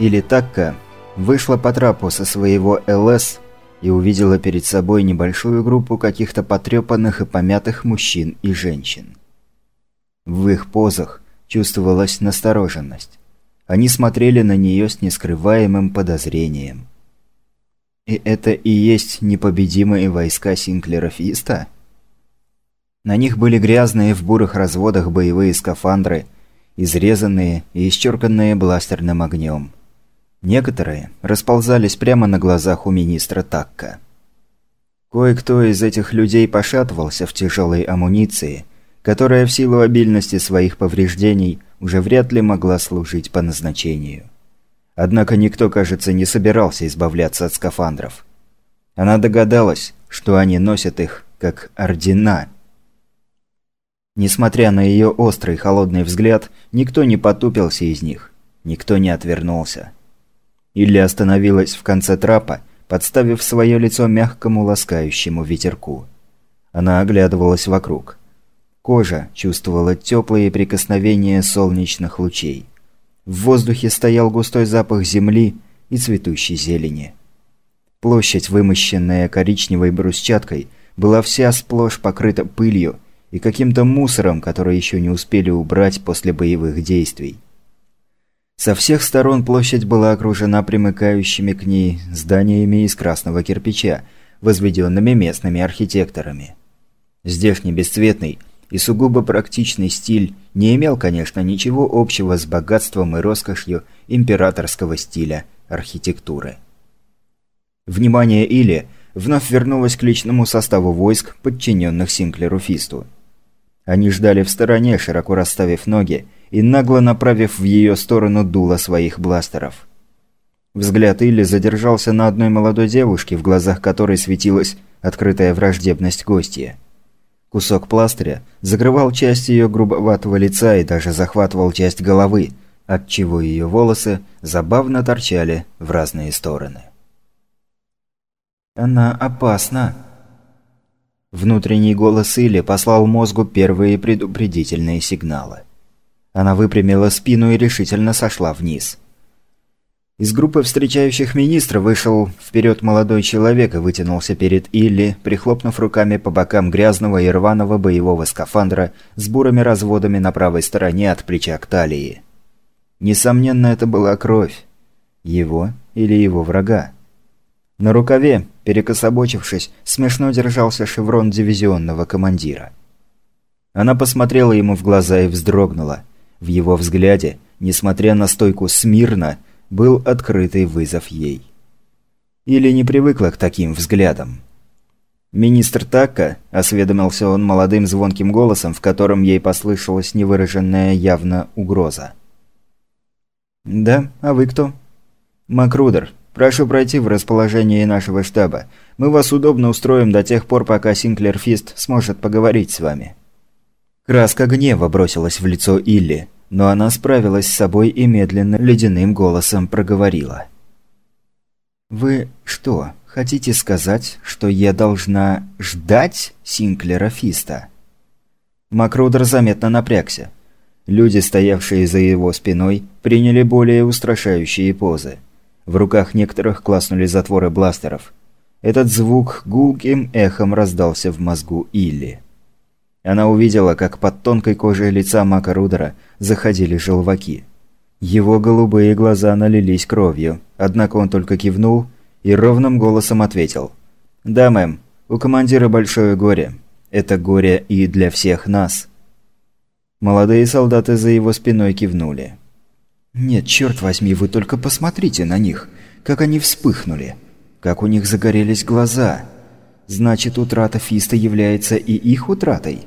Или Такка вышла по трапу со своего ЛС и увидела перед собой небольшую группу каких-то потрепанных и помятых мужчин и женщин. В их позах чувствовалась настороженность. Они смотрели на нее с нескрываемым подозрением. И это и есть непобедимые войска Синклера Фиста? На них были грязные в бурых разводах боевые скафандры, изрезанные и исчерканные бластерным огнем. Некоторые расползались прямо на глазах у министра Такка. Кое-кто из этих людей пошатывался в тяжелой амуниции, которая в силу обильности своих повреждений уже вряд ли могла служить по назначению. Однако никто, кажется, не собирался избавляться от скафандров. Она догадалась, что они носят их как ордена. Несмотря на ее острый холодный взгляд, никто не потупился из них, никто не отвернулся. Илли остановилась в конце трапа, подставив свое лицо мягкому ласкающему ветерку. Она оглядывалась вокруг. Кожа чувствовала теплые прикосновения солнечных лучей. В воздухе стоял густой запах земли и цветущей зелени. Площадь, вымощенная коричневой брусчаткой, была вся сплошь покрыта пылью и каким-то мусором, который еще не успели убрать после боевых действий. Со всех сторон площадь была окружена примыкающими к ней зданиями из красного кирпича, возведенными местными архитекторами. Здешний бесцветный и сугубо практичный стиль не имел, конечно, ничего общего с богатством и роскошью императорского стиля архитектуры. Внимание Или вновь вернулось к личному составу войск, подчиненных Синклеру Фисту. Они ждали в стороне, широко расставив ноги, и нагло направив в ее сторону дуло своих бластеров. Взгляд Илли задержался на одной молодой девушке, в глазах которой светилась открытая враждебность гостья. Кусок пластыря закрывал часть ее грубоватого лица и даже захватывал часть головы, отчего ее волосы забавно торчали в разные стороны. «Она опасна», Внутренний голос Или послал мозгу первые предупредительные сигналы. Она выпрямила спину и решительно сошла вниз. Из группы встречающих министра вышел вперед молодой человек и вытянулся перед Илли, прихлопнув руками по бокам грязного и рваного боевого скафандра с бурыми разводами на правой стороне от плеча к талии. Несомненно, это была кровь. Его или его врага. На рукаве, перекособочившись, смешно держался шеврон дивизионного командира. Она посмотрела ему в глаза и вздрогнула. В его взгляде, несмотря на стойку смирно, был открытый вызов ей. Или не привыкла к таким взглядам. «Министр Такка», – осведомился он молодым звонким голосом, в котором ей послышалась невыраженная явно угроза. «Да, а вы кто?» «Макрудер. Прошу пройти в расположение нашего штаба. Мы вас удобно устроим до тех пор, пока Синклер Фист сможет поговорить с вами». Краска гнева бросилась в лицо Илли, но она справилась с собой и медленно ледяным голосом проговорила. «Вы что, хотите сказать, что я должна ждать Синклера Фиста?» Макрудер заметно напрягся. Люди, стоявшие за его спиной, приняли более устрашающие позы. В руках некоторых класнули затворы бластеров. Этот звук гулким эхом раздался в мозгу Илли. Она увидела, как под тонкой кожей лица Мака Рудера заходили желваки. Его голубые глаза налились кровью, однако он только кивнул и ровным голосом ответил. «Да, мэм, у командира большое горе. Это горе и для всех нас». Молодые солдаты за его спиной кивнули. «Нет, черт возьми, вы только посмотрите на них, как они вспыхнули, как у них загорелись глаза. Значит, утрата Фиста является и их утратой?»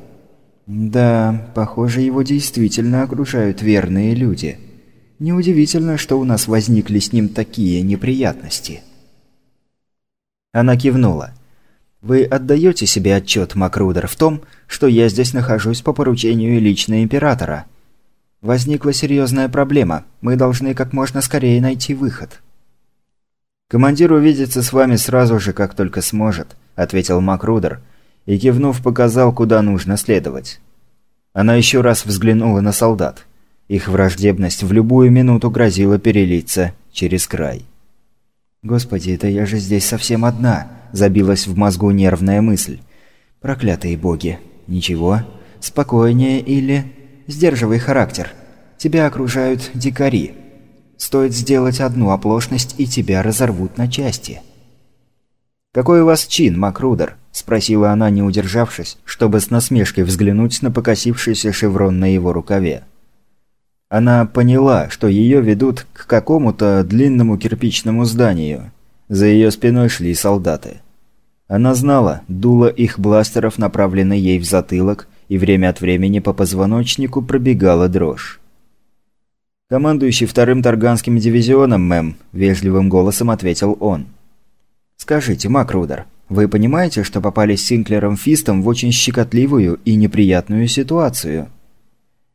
Да, похоже, его действительно окружают верные люди. Неудивительно, что у нас возникли с ним такие неприятности. Она кивнула. «Вы отдаете себе отчет, Макрудер, в том, что я здесь нахожусь по поручению лично Императора? Возникла серьезная проблема. Мы должны как можно скорее найти выход». «Командир увидится с вами сразу же, как только сможет», — ответил Макрудер, — и, кивнув, показал, куда нужно следовать. Она еще раз взглянула на солдат. Их враждебность в любую минуту грозила перелиться через край. «Господи, это я же здесь совсем одна!» – забилась в мозгу нервная мысль. «Проклятые боги! Ничего, спокойнее или... Сдерживай характер. Тебя окружают дикари. Стоит сделать одну оплошность, и тебя разорвут на части». «Какой у вас чин, Макрудер?» – спросила она, не удержавшись, чтобы с насмешкой взглянуть на покосившийся шеврон на его рукаве. Она поняла, что ее ведут к какому-то длинному кирпичному зданию. За ее спиной шли солдаты. Она знала, дуло их бластеров направлено ей в затылок, и время от времени по позвоночнику пробегала дрожь. «Командующий вторым Тарганским дивизионом, мэм», – вежливым голосом ответил он. «Скажите, Макрудер, вы понимаете, что попали с Синклером Фистом в очень щекотливую и неприятную ситуацию?»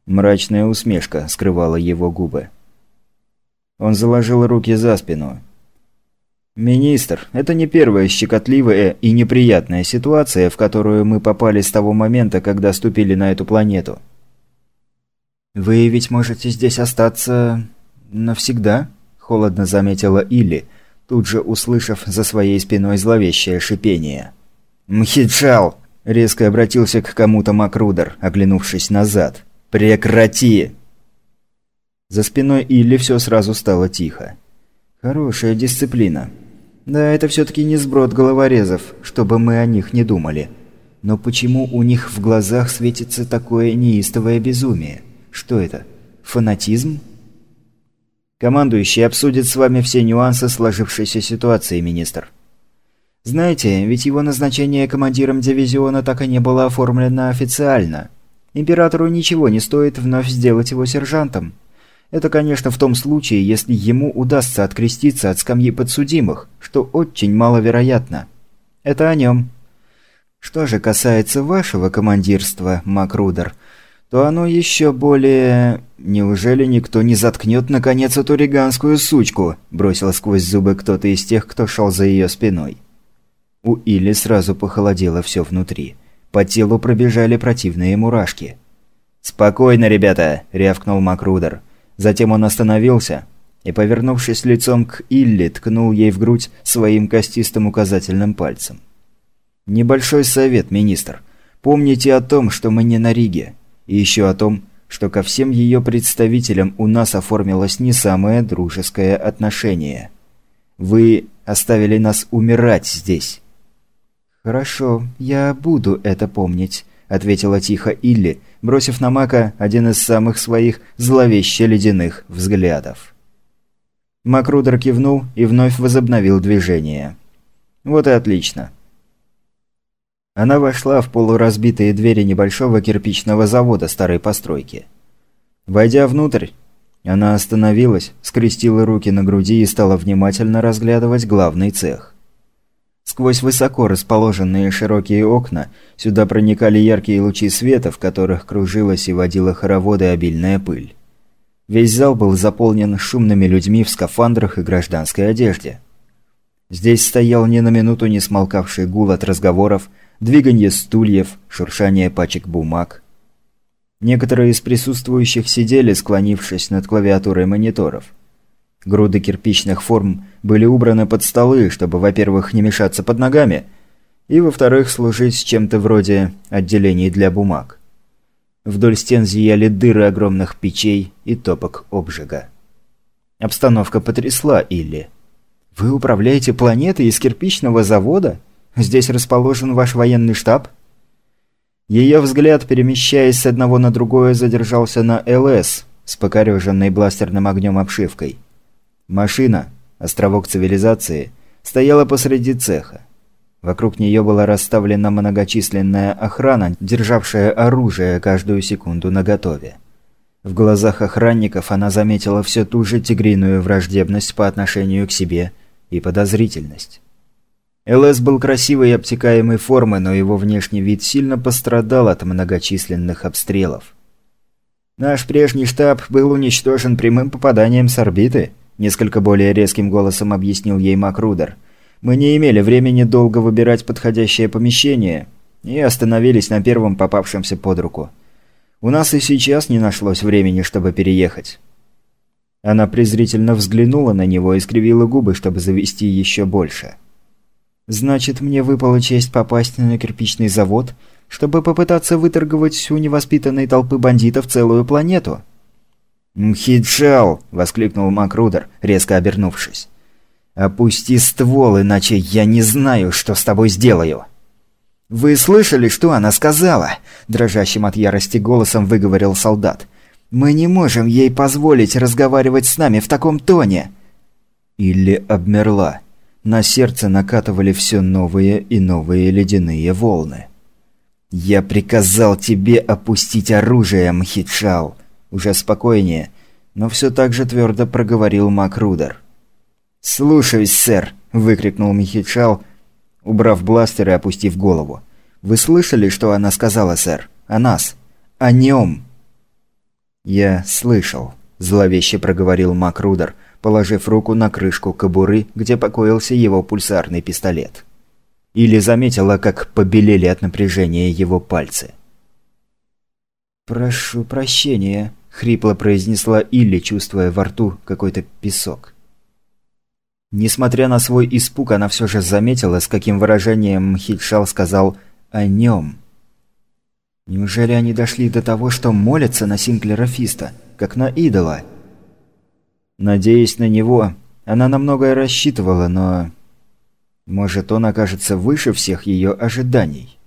Мрачная усмешка скрывала его губы. Он заложил руки за спину. «Министр, это не первая щекотливая и неприятная ситуация, в которую мы попали с того момента, когда ступили на эту планету». «Вы ведь можете здесь остаться... навсегда?» – холодно заметила Илли, тут же услышав за своей спиной зловещее шипение. «Мхиджал!» – резко обратился к кому-то Макрудер, оглянувшись назад. «Прекрати!» За спиной Илли все сразу стало тихо. «Хорошая дисциплина. Да, это все-таки не сброд головорезов, чтобы мы о них не думали. Но почему у них в глазах светится такое неистовое безумие? Что это? Фанатизм?» «Командующий обсудит с вами все нюансы сложившейся ситуации, министр». «Знаете, ведь его назначение командиром дивизиона так и не было оформлено официально». Императору ничего не стоит вновь сделать его сержантом. Это, конечно, в том случае, если ему удастся откреститься от скамьи подсудимых, что очень маловероятно. Это о нем. Что же касается вашего командирства, Макрудер, то оно еще более... Неужели никто не заткнет наконец эту риганскую сучку? Бросил сквозь зубы кто-то из тех, кто шел за ее спиной. У Или сразу похолодело все внутри. По телу пробежали противные мурашки. «Спокойно, ребята!» – рявкнул Макрудер. Затем он остановился и, повернувшись лицом к Илли, ткнул ей в грудь своим костистым указательным пальцем. «Небольшой совет, министр. Помните о том, что мы не на Риге. И еще о том, что ко всем ее представителям у нас оформилось не самое дружеское отношение. Вы оставили нас умирать здесь». «Хорошо, я буду это помнить», – ответила тихо Илли, бросив на Мака один из самых своих зловеще ледяных взглядов. Макрудер кивнул и вновь возобновил движение. «Вот и отлично». Она вошла в полуразбитые двери небольшого кирпичного завода старой постройки. Войдя внутрь, она остановилась, скрестила руки на груди и стала внимательно разглядывать главный цех. Сквозь высоко расположенные широкие окна сюда проникали яркие лучи света, в которых кружилась и водила хороводы обильная пыль. Весь зал был заполнен шумными людьми в скафандрах и гражданской одежде. Здесь стоял ни на минуту не смолкавший гул от разговоров, двиганье стульев, шуршание пачек бумаг. Некоторые из присутствующих сидели, склонившись над клавиатурой мониторов – Груды кирпичных форм были убраны под столы, чтобы, во-первых, не мешаться под ногами, и, во-вторых, служить чем-то вроде отделений для бумаг. Вдоль стен зияли дыры огромных печей и топок обжига. Обстановка потрясла Илли. «Вы управляете планетой из кирпичного завода? Здесь расположен ваш военный штаб?» Ее взгляд, перемещаясь с одного на другое, задержался на ЛС с покореженной бластерным огнем обшивкой. Машина, островок цивилизации, стояла посреди цеха. Вокруг нее была расставлена многочисленная охрана, державшая оружие каждую секунду наготове. В глазах охранников она заметила все ту же тигриную враждебность по отношению к себе и подозрительность. ЛС был красивой и обтекаемой формы, но его внешний вид сильно пострадал от многочисленных обстрелов. «Наш прежний штаб был уничтожен прямым попаданием с орбиты», Несколько более резким голосом объяснил ей Макрудер. «Мы не имели времени долго выбирать подходящее помещение и остановились на первом попавшемся под руку. У нас и сейчас не нашлось времени, чтобы переехать». Она презрительно взглянула на него и скривила губы, чтобы завести еще больше. «Значит, мне выпала честь попасть на кирпичный завод, чтобы попытаться выторговать у невоспитанной толпы бандитов целую планету?» «Мхиджал!» – воскликнул Макрудер, резко обернувшись. «Опусти ствол, иначе я не знаю, что с тобой сделаю!» «Вы слышали, что она сказала?» – дрожащим от ярости голосом выговорил солдат. «Мы не можем ей позволить разговаривать с нами в таком тоне!» Или обмерла. На сердце накатывали все новые и новые ледяные волны. «Я приказал тебе опустить оружие, Мхитшал!» Уже спокойнее, но все так же твердо проговорил Макрудер. «Слушаюсь, сэр!» – выкрикнул Мхитшал, убрав бластер и опустив голову. «Вы слышали, что она сказала, сэр? О нас? О нем?» «Я слышал», – зловеще проговорил Макрудер, положив руку на крышку кобуры, где покоился его пульсарный пистолет. Или заметила, как побелели от напряжения его пальцы. «Прошу прощения», – хрипло произнесла Илли, чувствуя во рту какой-то песок. Несмотря на свой испуг, она все же заметила, с каким выражением Хитшал сказал «о нем». Неужели они дошли до того, что молятся на Синклера Фиста, как на идола? Надеясь на него, она на многое рассчитывала, но... Может, он окажется выше всех ее ожиданий?